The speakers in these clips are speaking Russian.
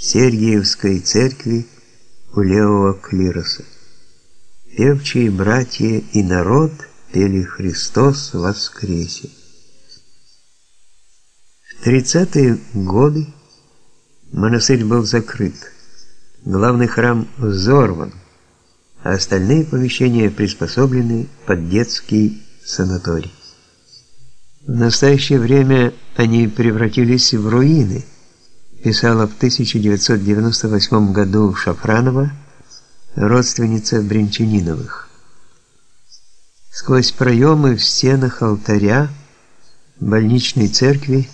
Сергиевской церкви у левого клироса. Певчие братья и народ пели «Христос воскресе». В 30-е годы монастырь был закрыт, главный храм взорван, а остальные помещения приспособлены под детский санаторий. В настоящее время они превратились в руины, писала в 1998 году Шафранова, родственница Бринчаниновых. Сквозь проемы в стенах алтаря больничной церкви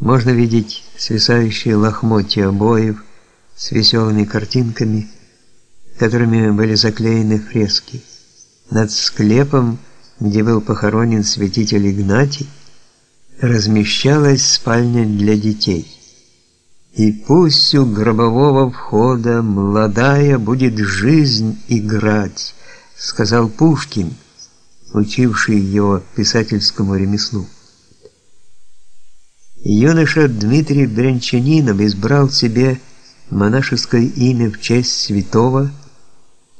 можно видеть свисающие лохмотья обоев с веселыми картинками, которыми были заклеены фрески. Над склепом, где был похоронен святитель Игнатий, размещалась спальня для детей. И пусть у гробового входа молодая будет жизнь играть, сказал Пушкин, учивший его писательскому ремеслу. Юноша Дмитрий Брянчанинов избрал себе монашеское имя в честь святого,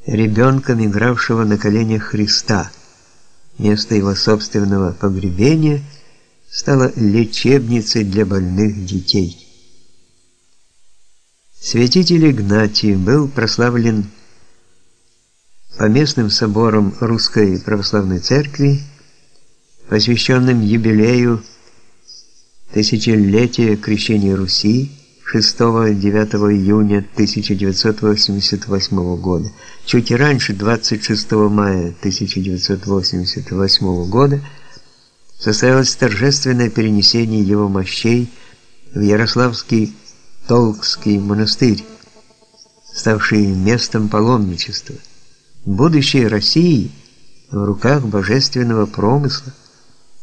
ребенком игравшего на коленях Христа. Место его собственного погребения стало лечебницей для больных детей. Святитель Игнатий был прославлен поместным собором Русской Православной Церкви, посвященным юбилею Тысячелетие крещения Руси 6-9 июня 1988 года. Чуть раньше, 26 мая 1988 года, состоялось торжественное перенесение его мощей в Ярославский Толкский монастырь, ставший местом паломничества. Будущее России в руках божественного промысла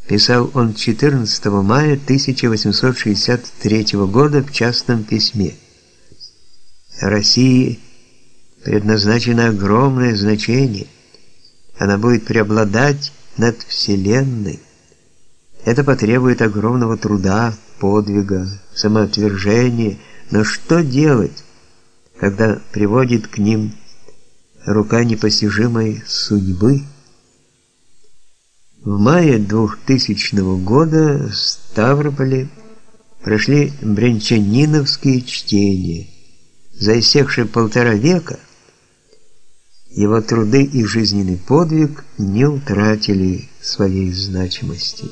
писал он 14 мая 1863 года в частном письме. России предназначено огромное значение. Она будет преобладать над вселенной. Это потребует огромного труда, подвига, самоотвержения, но что делать, когда приводит к ним рука непостижимой судьбы? В мае 2000 года в Ставрополе прошли бренчаниновские чтения. За иссекшие полтора века его труды и жизненный подвиг не утратили своей значимости.